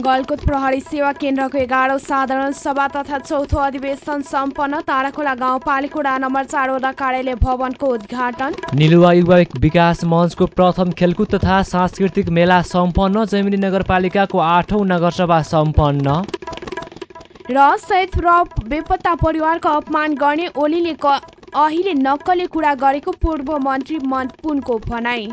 गलकुट प्रहरी सेवा केन्द्रको एघारौँ साधारण सभा तथा चौथो अधिवेशन सम्पन्न ताराखोला गाउँपालिका नम्बर चारवटा कार्यालय भवनको उद्घाटन। निलुवा युवा विकास मञ्चको प्रथम खेलकुद तथा सांस्कृतिक मेला सम्पन्न जैमिनी नगरपालिकाको आठौँ नगरसभा सम्पन्न। र सहित र बेपत्ता परिवारको अपमान गर्ने ओलीले अहिले नक्कले कुरा गरेको पूर्व मन्त्री पुनको भनाई।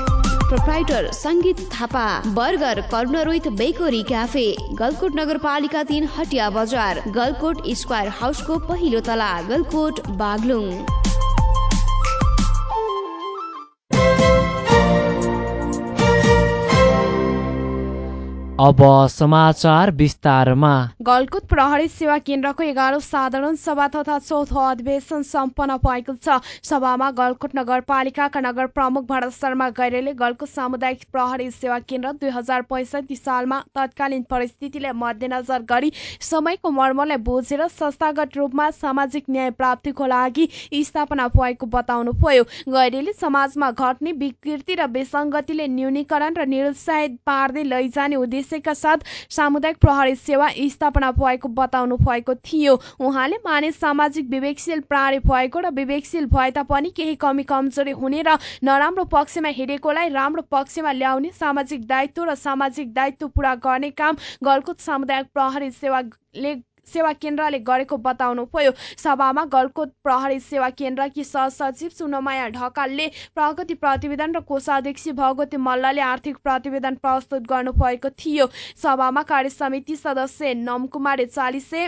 Proprietor Sangeet Thapa burger corner with bakery cafe Galkot नगरपालिका तिन हटिया बजार गलकोट स्क्वायर हाउसको पहिलो तला गलकोट बागलुङ अब समाचार विस्तारमा। गलकुट प्रहरी सेवा केन्द्रको एघारौँ साधारण सभा तथा चौथो अधिवेशन सम्पन्न भएको छ। सभामा गलकुट नगरपालिकाका नगर प्रमुख भरत शर्मा गैरेले गलकुट सामुदायिक प्रहरी सेवा केन्द्र दुई हजार पैँसठी सालमा तत्कालीन परिस्थितिलाई मध्यनजर गरी समयको मर्मलाई बुझेर संस्थागत रूपमा सामाजिक न्याय प्राप्तिको लागि स्थापना भएको बताउनुभयो। गैरेले समाजमा घट्ने विकृति र विसङ्गतिले न्यूनीकरण र निरुत्साहित पार्दै लैजाने उद्देश्य उद्देश्यका साथ सामुदायिक प्रहरी सेवा स्थापना भएको बताउनु भएको थियो। उहाँले मानिस सामाजिक विवेकशील प्राणी भएको र विवेकशील भए तापनि केही कमी कमजोरी हुने र नराम्रो पक्षमा हिँडेकोलाई राम्रो पक्षमा ल्याउने सामाजिक दायित्व र सामाजिक दायित्व पूरा गर्ने काम गलकुट सामुदायिक प्रहरी सेवाले सेवा केन्द्रले गरेको बताउनु भयो। सभामा गलकोट प्रहरी सेवा केन्द्रकी सहसचिव सुनमाया ढकालले प्रगति प्रतिवेदन र कोषाध्यक्ष भगवती मल्लले आर्थिक प्रतिवेदन प्रस्तुत गर्नुभएको थियो। सभामा कार्य समिति सदस्य नमकुमारी चालिसे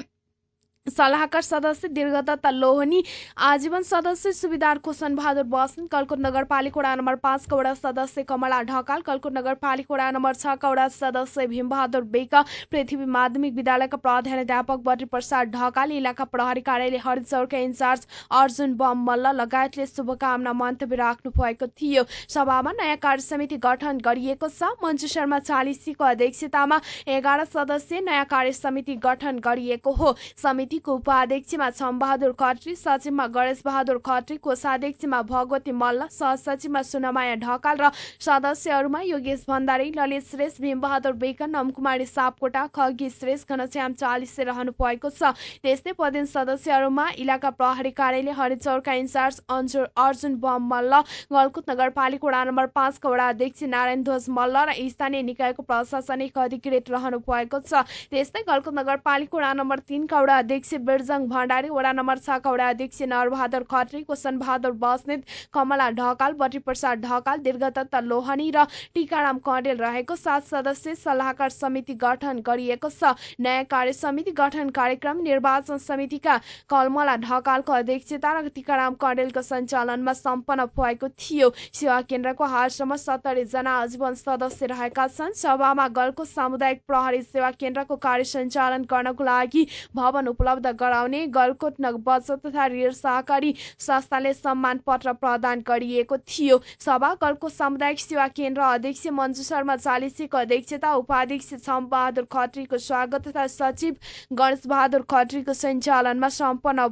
सल्लाहकार सदस्य दीर्घदत्त लोहनी आजीवन सदस्य कुशन बहादुर बस्नेत कलकुट नगरपालिका वडा नम्बर पाँचका वडा सदस्य कमला ढकाल कलकुट नगरपालिका वडा नम्बर छका वडा सदस्य भीमबहादुर बेका पृथ्वी माध्यमिक विद्यालयका प्रधान बद्री प्रसाद ढकाल इलाका प्रहरी कार्यालय हरिचौरका इन्चार्ज अर्जुन बम मल्ल लगायतले शुभकामना मन्तव्य राख्नु भएको थियो। सभामा नयाँ कार्य समिति गठन गरिएको छ। मञ्जु शर्मा चालिसीको अध्यक्षतामा एघार सदस्य नयाँ कार्य समिति गठन गरिएको हो। समिति समितिको उपाध्यक्षमा छमबहादुर खत्री सचिवमा गणेश बहादुर खत्री कोषाध्यक्षमा भगवती मल्ल सहसचिवमा सुनमाया ढकाल र सदस्यहरूमा योगेश भण्डारी ललित श्रेष्ठ भीमबहादुर बेकन नमकुमारी सापकोटा खगी श्रेष्ठ घनश्याम चालिसे रहनु भएको छ। त्यस्तै पदेन सदस्यहरूमा इलाका प्रहरी कार्यालय हरिचौरका इन्चार्ज अन्जुर अर्जुन बम मल्ल गलकुट नगरपालिका वडा नम्बर पाँचका वडा अध्यक्ष नारायण ध्वज मल्ल र स्थानीय निकायको प्रशासनिक अधिकृत रहनु भएको छ। त्यस्तै गलकुट नगरपालिका वडा नम्बर तिनका वडा अध्यक्ष बिरजङ भण्डारी वडा नम्बर छका वडा अध्यक्ष नरबहादुर खत्री कुशन बहादुर बस्नेत कमला ढकाल बटी प्रसाद ढकाल दीर्घदत्त लोहनी र टीकाराम कडेल रहेको सात सदस्य सल्लाहकार समिति गठन गरिएको छ। नयाँ कार्य समिति गठन कार्यक्रम निर्वाचन समितिका कलमला ढकालको अध्यक्षता र टीकाराम कडेलको सञ्चालनमा सम्पन्न भएको थियो। सेवा केन्द्रको हालसम्म सत्तरी जना आजीवन सदस्य रहेका छन्। सभामा गलको सामुदायिक प्रहरी सेवा केन्द्रको कार्य सञ्चालन गर्नको लागि भवन उपलब्ध गराउने गलकोट बचत तथा ऋण सहकारी संस्थाले सम्मान पत्र प्रदान गरिएको थियो। सभा गलको सामुदायिक सेवा केन्द्र अध्यक्ष मन्जु शर्मा चालिसीको अध्यक्षता उपाध्यक्ष छम बहादुर खत्रीको स्वागत तथा सचिव गणेश बहादुर खत्रीको सञ्चालनमा सम्पन्न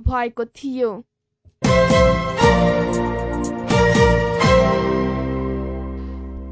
भएको थियो।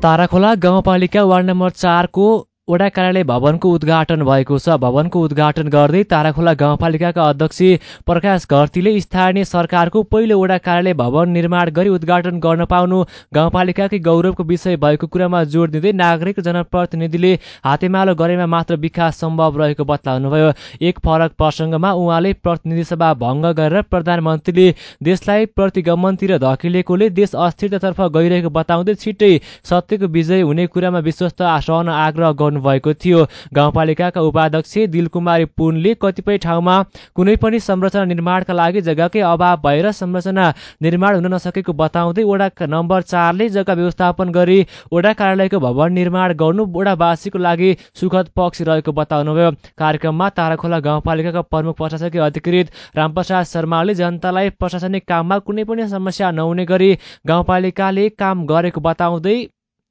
ताराखोला गाउँपालिका वार्ड नम्बर चारको वडा कार्यालय भवनको उद्घाटन भएको छ। भवनको उद्घाटन गर्दै ताराखोला गाउँपालिकाका अध्यक्ष प्रकाश घरतीले स्थानीय सरकारको पहिलो वडा कार्यालय भवन निर्माण गरी उद्घाटन गर्न पाउनु गाउँपालिकाकै गौरवको विषय भएको कुरामा जोड दिँदै नागरिक जनप्रतिनिधिले हातेमालो गरेमा मात्र विकास सम्भव रहेको बताउनुभयो। एक फरक प्रसङ्गमा उहाँले प्रतिनिधि सभा भङ्ग गरेर प्रधानमन्त्रीले देशलाई प्रतिगमनतिर धकिलेकोले देश अस्थिरतातर्फ गइरहेको बताउँदै छिट्टै सत्यको विजय हुने कुरामा विश्वस्त रहन आग्रह गर्नु भएको थियो। गाउँपालिकाका उपाध्यक्ष दिलकुमारी पुनले कतिपय ठाउँमा कुनै पनि संरचना निर्माणका लागि जग्गाकै अभाव भएर संरचना निर्माण हुन नसकेको बताउँदै वडा नम्बर चारले जग्गा व्यवस्थापन गरी वडा कार्यालयको भवन निर्माण गर्नु वडावासीको लागि सुखद पक्ष रहेको बताउनुभयो। कार्यक्रममा ताराखोला गाउँपालिकाका प्रमुख प्रशासकीय अधिकृत रामप्रसाद शर्माले जनतालाई प्रशासनिक काममा कुनै पनि समस्या नहुने गरी गाउँपालिकाले काम गरेको बताउँदै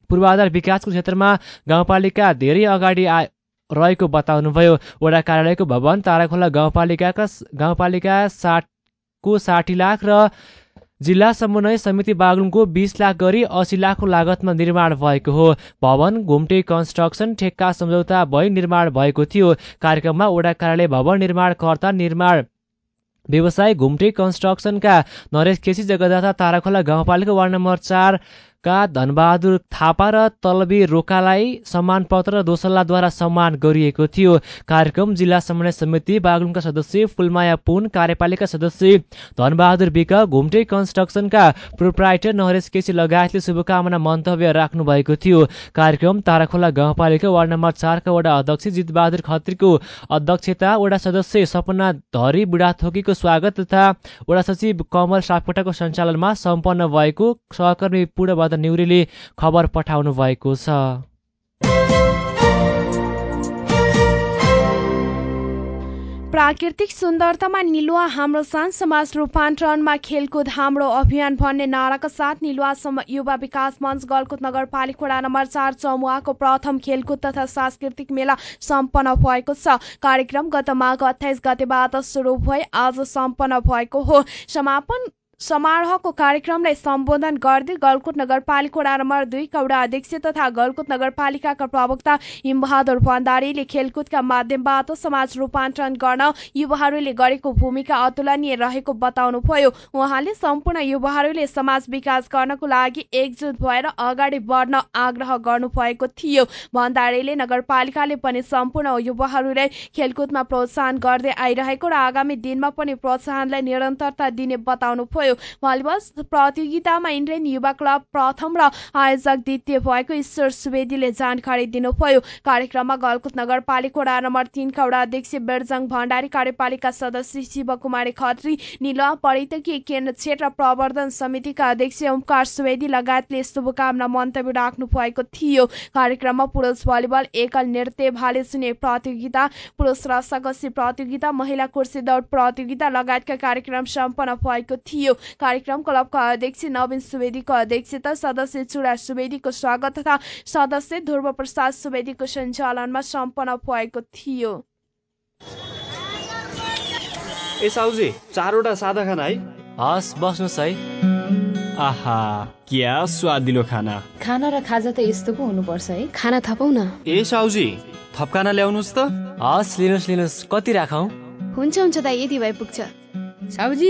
पूर्वाधार विकासको क्षेत्रमा गाउँपालिका धेरै अगाडि आ रहेको बताउनुभयो। वडा कार्यालयको भवन ताराखोला गाउँपालिकाका गाउँपालिका साठको साठी लाख र जिल्ला समन्वय समिति बागलुङको बिस लाख गरी असी लाखको लागतमा निर्माण भएको हो। भवन घुम्टे कन्स्ट्रक्सन ठेक्का सम्झौता भई निर्माण भएको थियो। कार्यक्रममा वडा कार्यालय भवन निर्माणकर्ता निर्माण व्यवसाय घुम्टे कन्स्ट्रक्सनका नरेश केसी जगदाथा ताराखोला गाउँपालिका वार्ड नम्बर चार का धनबहादुर थापा र तलबी रोकालाई सम्मान पत्र र दोसल्लाद्वारा सम्मान गरिएको थियो। कार्यक्रम जिल्ला समन्वय समिति बागलुङका सदस्य फुलमाया पुन कार्यपालिका सदस्य धनबहादुर विक घुम्टे कन्स्ट्रक्सनका प्रोप्राइटर नहरेश केसी लगायतले शुभकामना मन्तव्य राख्नु भएको थियो। कार्यक्रम ताराखोला गाउँपालिका वार्ड नम्बर चारका वडा अध्यक्ष जितबहादुर खत्रीको अध्यक्षता वडा सदस्य सपना धरी बुढाथोकीको स्वागत तथा वडा सचिव कमल सापकोटाको सञ्चालनमा सम्पन्न भएको सहकर्मी पूर्ण बहादुर न्युरीले खबर पठाउनु भएको छ। प्राकृतिक सुन्दरतामा निलुवा हाम्रो सान समाज रूपान्तरणमा खेलकुद हाम्रो अभियान भन्ने नाराका साथ निलुवा युवा विकास मञ्च गलकुट नगरपालिका नम्बर चार चमुवाको प्रथम खेलकुद तथा सांस्कृतिक मेला सम्पन्न भएको छ। कार्यक्रम गत माघ अठाइस गतेबाट सुरु भई आज सम्पन्न भएको हो। समापन समारोहको कार्यक्रमलाई सम्बोधन गर्दै गलकुट नगरपालिका वडा नम्बर दुई कौडा अध्यक्ष तथा गलकुट नगरपालिकाका प्रवक्ता हिमबहादुर भण्डारीले खेलकुदका माध्यमबाट समाज रूपान्तरण गर्न युवाहरूले गरेको भूमिका अतुलनीय रहेको बताउनुभयो। उहाँले सम्पूर्ण युवाहरूले समाज विकास गर्नको लागि एकजुट भएर अगाडि बढ्न आग्रह गर्नुभएको थियो। भण्डारीले नगरपालिकाले पनि सम्पूर्ण युवाहरूलाई खेलकुदमा प्रोत्साहन गर्दै आइरहेको र आगामी दिनमा पनि प्रोत्साहनलाई निरन्तरता दिने बताउनुभयो। भयो। भलिबल प्रतियोगितामा इन्डियन युवा क्लब प्रथम र आयोजक द्वितीय भएको ईश्वर सुवेदीले जानकारी दिनुभयो। कार्यक्रममा गलकुट नगरपालिका वडा नम्बर तिनका वडा अध्यक्ष बेरजङ भण्डारी कार्यपालिका सदस्य शिवकुमारी खत्री निलवा पर्यटकीय केन्द्र क्षेत्र प्रवर्धन समितिका अध्यक्ष ओमकार सुवेदी लगायतले शुभकामना मन्तव्य राख्नु भएको थियो। कार्यक्रममा पुरुष भलिबल एकल नृत्य भाले सुने प्रतियोगिता पुरुष रसाकसी प्रतियोगिता महिला कुर्सी दौड प्रतियोगिता लगायतका कार्यक्रम सम्पन्न भएको थियो। कार्यक्रम क्लबका अध्यक्ष नवीन सुवेदीको अध्यक्षता सदस्य चुडा सुवेदीको स्वागत तथा सदस्य ध्रुव प्रसाद सुवेदीको सञ्चालनमा सम्पन्न भएको थियो। ए साउजी चारवटा सादा खाना है? हस् बस्नुहोस् है। आहा क्या स्वादिलो खाना? खाना र खाजा त यस्तो पो हुनुपर्छ है। खाना थपौ न। ए साउजी थप खाना ल्याउनुहोस् त। हस् लिनुहोस् लिनुहोस्। कति राखौँ? हुन्छ हुन्छ दाइ यति भए पुग्छ। साउजी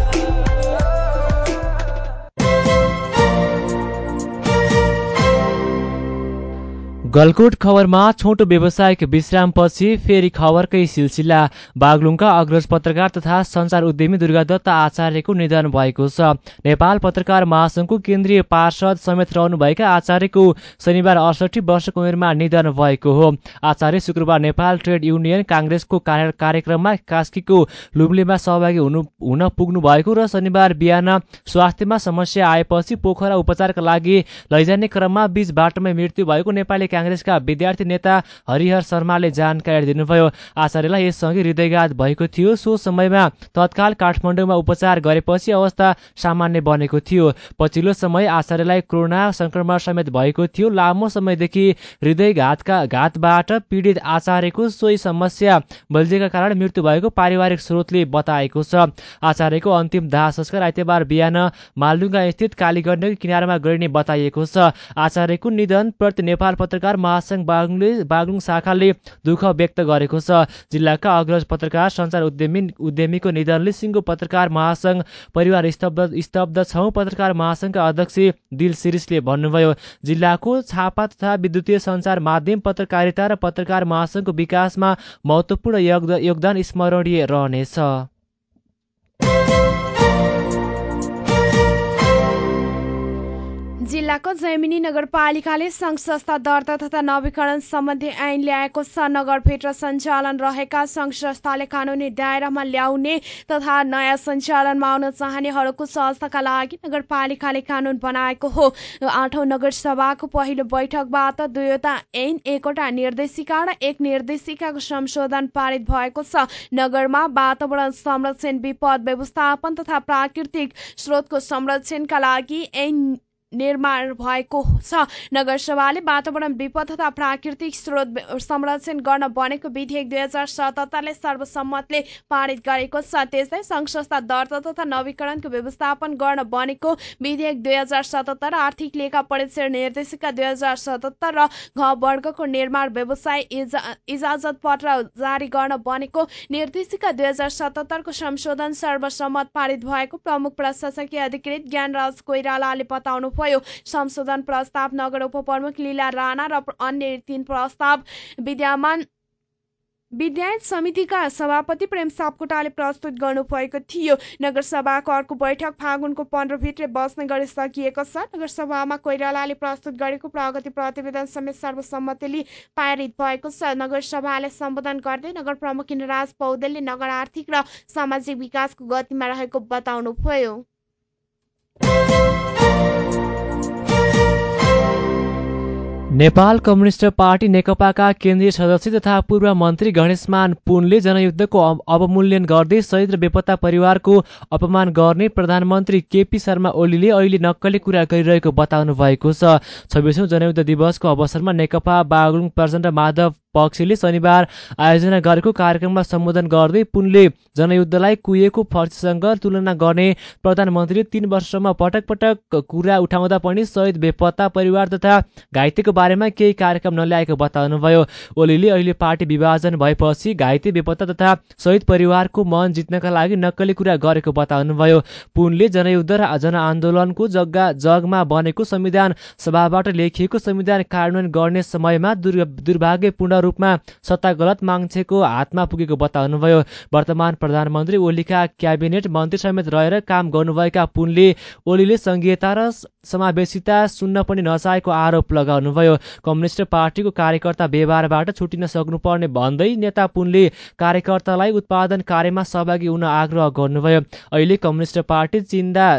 गलकोट खबरमा छोटो व्यावसायिक विश्रामपछि फेरि खबरकै सिलसिला। बागलुङका अग्रज पत्रकार तथा सञ्चार उद्यमी दुर्गादत्त आचार्यको निधन भएको छ। नेपाल पत्रकार महासङ्घको केन्द्रीय पार्षद समेत रहनुभएका आचार्यको शनिबार अडसठी वर्षको उमेरमा निधन भएको हो। आचार्य शुक्रबार नेपाल ट्रेड युनियन काङ्ग्रेसको कार्यक्रममा कास्कीको लुम्लेमा सहभागी हुनु हुन पुग्नु भएको र शनिबार बिहान स्वास्थ्यमा समस्या आएपछि पोखरा उपचारका लागि लैजाने क्रममा बीच बाटोमै मृत्यु भएको नेपाली काङ्ग्रेसका विद्यार्थी नेता हरिहर शर्माले जानकारी दिनुभयो। आचार्यलाई यससँगै हृदयघात भएको थियो। सो समयमा तत्काल काठमाडौँमा उपचार गरेपछि अवस्था सामान्य बनेको थियो। पछिल्लो समय आचार्यलाई कोरोना संक्रमण समेत भएको थियो। लामो समयदेखि हृदयघातका घातबाट पीडित आचार्यको सोही समस्या बल्झेका कारण मृत्यु भएको पारिवारिक स्रोतले बताएको छ। आचार्यको अन्तिम दाह संस्कार आइतबार बिहान मालडुङ्गा स्थित कालीगण्डकी किनारमा गरिने बताइएको छ। आचार्यको निधन प्रति नेपाल पत्रकार महासङ्घ बागुङले बागलुङ शाखाले दुःख व्यक्त गरेको छ। जिल्लाका अग्रज पत्रकार सञ्चार उद्यमी उद्यमीको निधनले सिङ्गो पत्रकार महासङ्घ परिवार स्तब्ध स्तब्ध छौँ पत्रकार महासङ्घका अध्यक्ष दिल सिरिसले भन्नुभयो जिल्लाको छापा तथा विद्युतीय सञ्चार माध्यम पत्रकारिता र पत्रकार महासङ्घको विकासमा महत्त्वपूर्ण योगदान स्मरणीय रहनेछ। जिल्लाको जैमिनी नगरपालिकाले सङ्घ संस्था दर्ता तथा नवीकरण सम्बन्धी ऐन ल्याएको छ नगरभित्र सञ्चालन रहेका सङ्घ संस्थाले कानुनी दायरामा ल्याउने तथा नयाँ सञ्चालनमा आउन चाहनेहरूको संस्थाका लागि नगरपालिकाले कानुन बनाएको हो। आठौँ नगरसभाको पहिलो बैठकबाट दुईवटा ऐन एकवटा निर्देशिका र एक निर्देशिकाको संशोधन पारित भएको छ। नगरमा वातावरण संरक्षण विपद व्यवस्थापन तथा प्राकृतिक स्रोतको संरक्षणका लागि ऐन निर्माण भएको छ। नगरसभाले वातावरण विपद तथा प्राकृतिक स्रोत संरक्षण गर्न बनेको विधेयक दुई हजार सतहत्तरले सर्वसम्मतले पारित गरेको छ। त्यस्तै सङ्घ संस्था दर्ता तथा नवीकरणको व्यवस्थापन गर्न बनेको विधेयक दुई हजार सतहत्तर आर्थिक लेखा परीक्षण निर्देशिका दुई हजार सतहत्तर र घ वर्गको निर्माण व्यवसाय इजा इजाजत पत्र जारी गर्न बनेको निर्देशिका दुई हजार सतहत्तरको संशोधन सर्वसम्मत पारित भएको प्रमुख प्रशासकीय अधिकृत ज्ञानराज कोइरालाले बताउनु भयो। संशोधन प्रस्ताव नगर उपप्रमुख लीला राणा र अन्य तीन प्रस्ताव विद्यमान विद्यायत समितिका सभापति प्रेम सापकोटाले प्रस्तुत गर्नुभएको थियो। नगरसभाको अर्को बैठक फागुनको पन्ध्रभित्र बस्ने गरी सकिएको छ। नगरसभामा कोइरालाले प्रस्तुत गरेको प्रगति प्रतिवेदन समेत सर्वसम्मतिले पारित भएको छ। नगरसभाले सम्बोधन गर्दै नगर प्रमुख राज पौडेलले नगर आर्थिक र सामाजिक विकासको गतिमा रहेको बताउनुभयो। नेपाल कम्युनिस्ट पार्टी नेकपाका केन्द्रीय सदस्य तथा पूर्व मन्त्री गणेशमान पुनले जनयुद्धको अवमूल्यन गर्दै शहीद र बेपत्ता परिवारको अपमान गर्ने प्रधानमन्त्री केपी शर्मा ओलीले अहिले नक्कली कुरा गरिरहेको बताउनु भएको छ। छब्बिसौँ जनयुद्ध दिवसको अवसरमा नेकपा बागलुङ प्रचण्ड माधव पक्षले शनिबार आयोजना गरेको कार्यक्रममा सम्बोधन गर्दै पुनले जनयुद्धलाई कुहिएको फर्सीसँग तुलना गर्ने प्रधानमन्त्रीले तीन वर्षमा पटक पटक कुरा उठाउँदा पनि शहीद बेपत्ता परिवार तथा घाइतेको बारेमा केही कार्यक्रम नल्याएको बताउनुभयो। ओलीले अहिले पार्टी विभाजन भएपछि घाइते बेपत्ता तथा शहीद परिवारको मन जित्नका लागि नक्कली कुरा गरेको बताउनुभयो। पुनले जनयुद्ध र जनआन्दोलनको जग्गा जगमा बनेको संविधान सभाबाट लेखिएको संविधान कार्यान्वयन गर्ने समयमा दुर्भाग्यपूर्ण रूपमा सत्ता गलत मान्छेको हातमा पुगेको बताउनुभयो। वर्तमान प्रधानमन्त्री ओलीका क्याबिनेट मन्त्री समेत रहेर काम गर्नुभएका पुनले ओलीले सङ्घीयता र समावेशिता सुन्न पनि नचाहेको आरोप लगाउनुभयो। कम्युनिस्ट पार्टीको कार्यकर्ता व्यवहारबाट छुटिन सक्नुपर्ने भन्दै नेता पुनले कार्यकर्तालाई उत्पादन कार्यमा सहभागी हुन आग्रह गर्नुभयो। अहिले कम्युनिस्ट पार्टी चिन्दा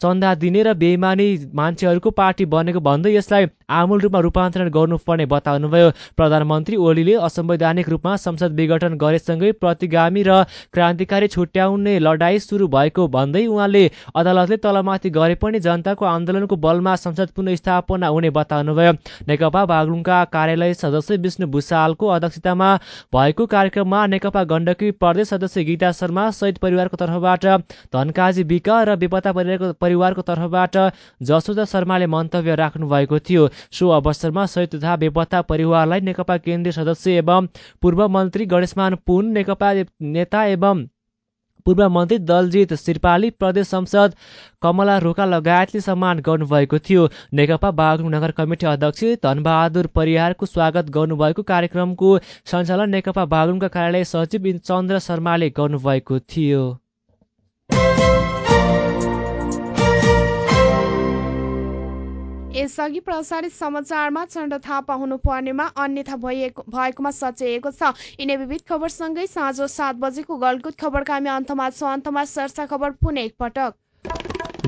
चन्दा दिने र बेइमानी मान्छेहरूको पार्टी बनेको भन्दै यसलाई आमूल रूपमा रूपान्तरण गर्नुपर्ने बताउनुभयो। प्रधानमन्त्री ओलीले असंवैधानिक रूपमा संसद विघटन गरेसँगै प्रतिगामी र क्रान्तिकारी छुट्याउने लडाईँ सुरु भएको भन्दै उहाँले अदालतले तलमाथि गरे पनि जनताको आन्दोलनको बलमा संसद पुनस्थापना हुने बताउनुभयो। नेकपा बागलुङका कार्यालय सदस्य विष्णु भूषालको अध्यक्षतामा भएको कार्यक्रममा नेकपा गण्डकी प्रदेश सदस्य गीता शर्मा शहीद परिवारको तर्फबाट धनकाजी विक र बेपत्ता परिवारको तर्फबाट जसोदा शर्माले मन्तव्य राख्नु भएको थियो। सो अवसरमा शहीद तथा बेपत्ता परिवारलाई नेकपा केन्द्रीय सदस्य एवं पूर्व मन्त्री गणेशमान पुन नेकपा नेता एवं पूर्व मन्त्री दलजित शिरपाली प्रदेश संसद कमला रोका लगायतले सम्मान गर्नुभएको थियो। नेकपा बागलुङ नगर कमिटी अध्यक्ष धनबहादुर परियारको स्वागत गर्नुभएको कार्यक्रमको सञ्चालन नेकपा बागलुङका कार्यालय सचिव चन्द्र शर्माले गर्नुभएको थियो। यसअघि प्रसारित समाचारमा चण्ड थापा हुनुपर्नेमा अन्यथा भइएको भएकोमा सचेको छ। यिनै विविध खबरसँगै साँझ सात बजेको गलकुट खबरका हामी अन्तमा छौँ। अन्तमा सर्सा खबर पुनः एकपटक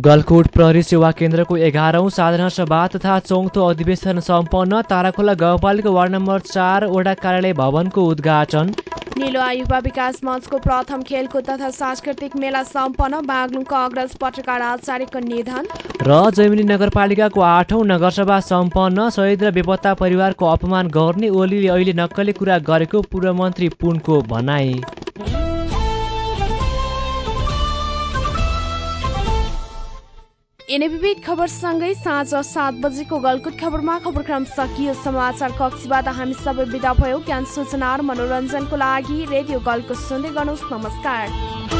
गलकोट प्रहरी सेवा केन्द्रको एघारौँ साधारण सभा तथा चौथो अधिवेशन सम्पन्न ताराखोला गाउँपालिका वार्ड नम्बर चार वडा कार्यालय भवनको उद्घाटन निलो युवा विकास मञ्चको प्रथम खेलकुद तथा सांस्कृतिक मेला सम्पन्न बागलुङका अग्रज पत्रकार आचार्यको निधन। र जैमिनी नगरपालिकाको आठौँ नगरसभा सम्पन्न शहीद र बेपत्ता परिवारको अपमान गर्ने ओलीले अहिले नक्कली कुरा गरेको पूर्व मन्त्री पुनको भनाई। यिनै विविध खबरसँगै साँझ सात बजेको गलकुट खबरमा खबरक्रम सकियो समाचार कक्षबाट हामी सबै विदा भयो ज्ञान सूचना र मनोरञ्जनको लागि रेडियो गलकुट सुन्दै गर्नुहोस्। नमस्कार।